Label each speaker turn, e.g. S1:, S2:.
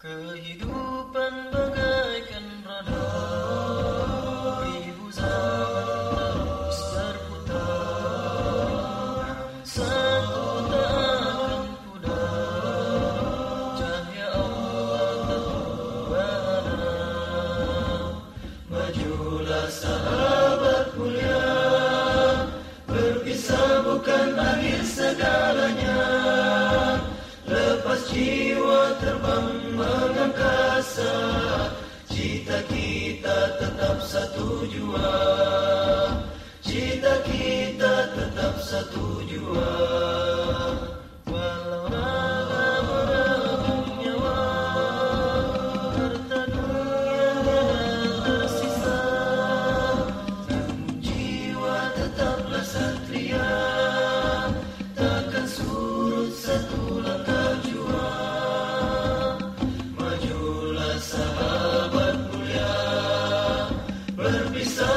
S1: Kehidupan bagaikan roda Ibu zaman terus berputar. Satu tak akan pudar Cahaya Allah ada Majulah sahabat mulia Berpisah bukan akhir segalanya. Lepas jiwa terbang mengangkasa Cita kita tetap satu jua. Cita kita tetap satu jua berpisah